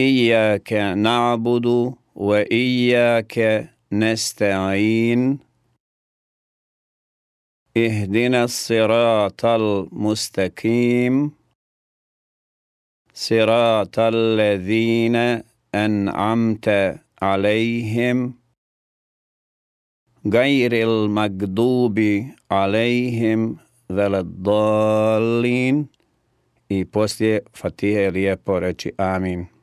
إياك نعبد وإياك نستعين. اهدنا الصراط المستقيم. صراط الذين أنعمت عليهم. غير المغضوب عليهم ولا الضالين. I poslije Fatihe lijepo reći amin.